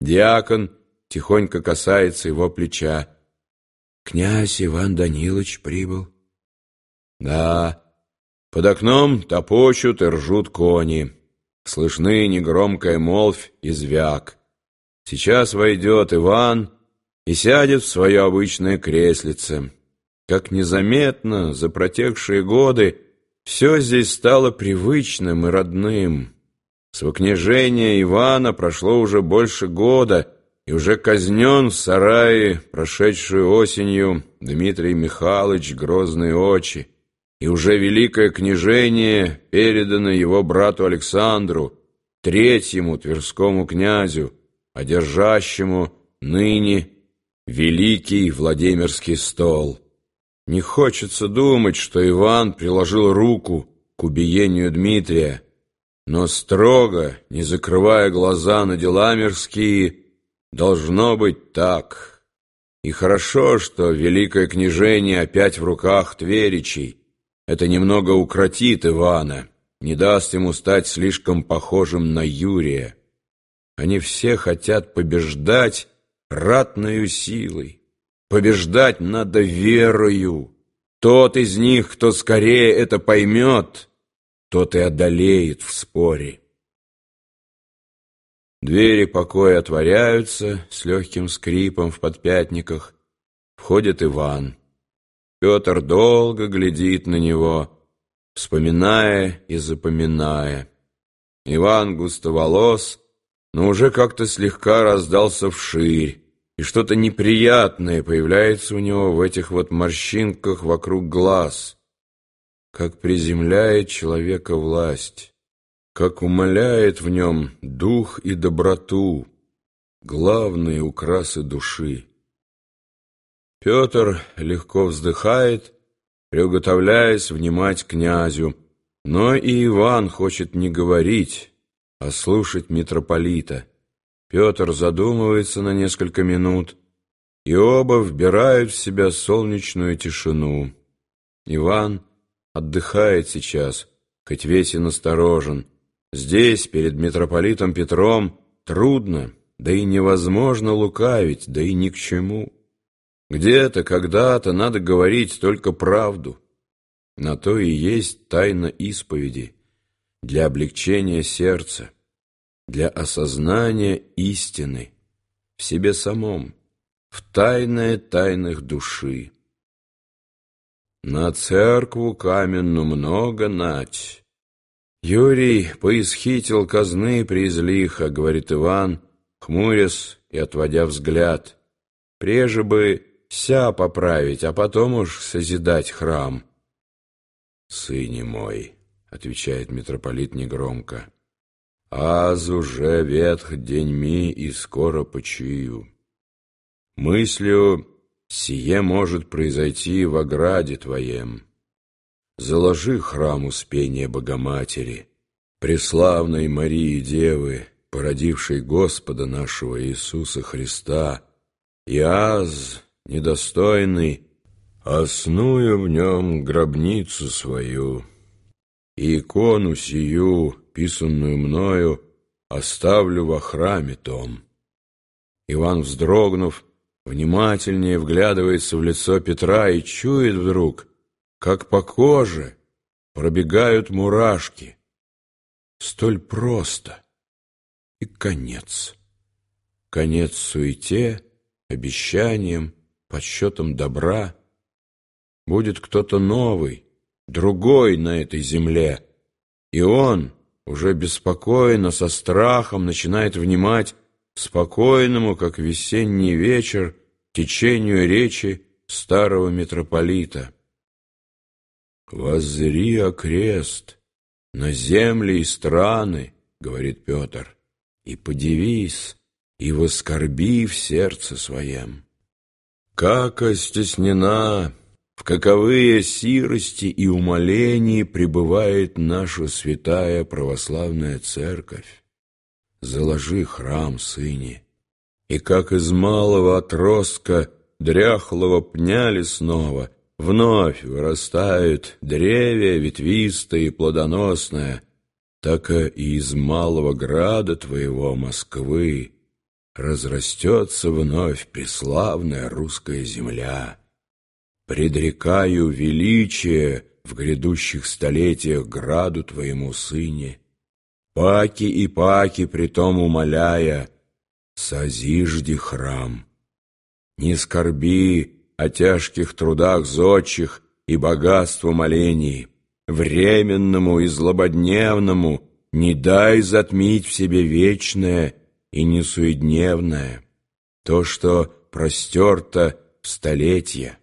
Диакон тихонько касается его плеча. «Князь Иван Данилович прибыл». Да, под окном топочут и ржут кони. Слышны негромкая молвь и звяк. Сейчас войдет Иван и сядет в свое обычное креслице. Как незаметно за протекшие годы все здесь стало привычным и родным. С Ивана прошло уже больше года, и уже казнен в сарае, прошедшую осенью, Дмитрий Михайлович Грозные очи, и уже великое княжение передано его брату Александру, третьему тверскому князю, одержащему ныне великий Владимирский стол. Не хочется думать, что Иван приложил руку к убиению Дмитрия, но строго, не закрывая глаза на дела мирские, должно быть так. И хорошо, что великое княжение опять в руках Тверичей. Это немного укротит Ивана, не даст ему стать слишком похожим на Юрия. Они все хотят побеждать ратною силой. Побеждать надо верою. Тот из них, кто скорее это поймет — тот и одолеет в споре. Двери покоя отворяются с легким скрипом в подпятниках. Входит Иван. Петр долго глядит на него, вспоминая и запоминая. Иван густоволос, но уже как-то слегка раздался вширь, и что-то неприятное появляется у него в этих вот морщинках вокруг глаз — как приземляет человека власть, как умоляет в нем дух и доброту, главные украсы души. Петр легко вздыхает, приготовляясь внимать князю, но и Иван хочет не говорить, а слушать митрополита. Петр задумывается на несколько минут, и оба вбирают в себя солнечную тишину. Иван — отдыхает сейчас, хоть весь и насторожен. Здесь, перед митрополитом Петром, трудно, да и невозможно лукавить, да и ни к чему. Где-то, когда-то надо говорить только правду. На то и есть тайна исповеди, для облегчения сердца, для осознания истины в себе самом, в тайное тайных души. На церкву каменную много нать. Юрий поисхитил казны призлиха, говорит Иван, хмурясь и отводя взгляд. Преже бы ся поправить, а потом уж созидать храм. «Сыне мой», — отвечает митрополит негромко, — «аз уже ветх деньми и скоро почию. Мыслю Сие может произойти в ограде твоем. Заложи храм Успения Богоматери, преславной Марии Девы, породившей Господа нашего Иисуса Христа, и аз, недостойный, осную в нем гробницу свою, и икону сию, писанную мною, оставлю во храме том. Иван, вздрогнув, внимательнее вглядывается в лицо Петра и чует вдруг, как по коже пробегают мурашки. Столь просто. И конец. Конец суете, обещаниям, подсчетам добра. Будет кто-то новый, другой на этой земле. И он, уже беспокойно, со страхом, начинает внимать спокойному, как весенний вечер, течению речи старого митрополита. «Воззри окрест, на земли и страны, — говорит Петр, — и подивись, и воскорби в сердце своем. Как остеснена, в каковые сирости и умолении пребывает наша святая православная церковь заложи храм, сыне. И как из малого отростка дряхлого пня лесного вновь вырастают древья ветвистое и плодоносное, так и из малого града твоего Москвы разрастется вновь преславная русская земля. Предрекаю величие в грядущих столетиях граду твоему сыне, Паки и паки притом умоляя, созижди храм. Не скорби о тяжких трудах зодчих и богатству молений, временному и злободневному не дай затмить в себе вечное и несуедневное, то, что простерто в столетия.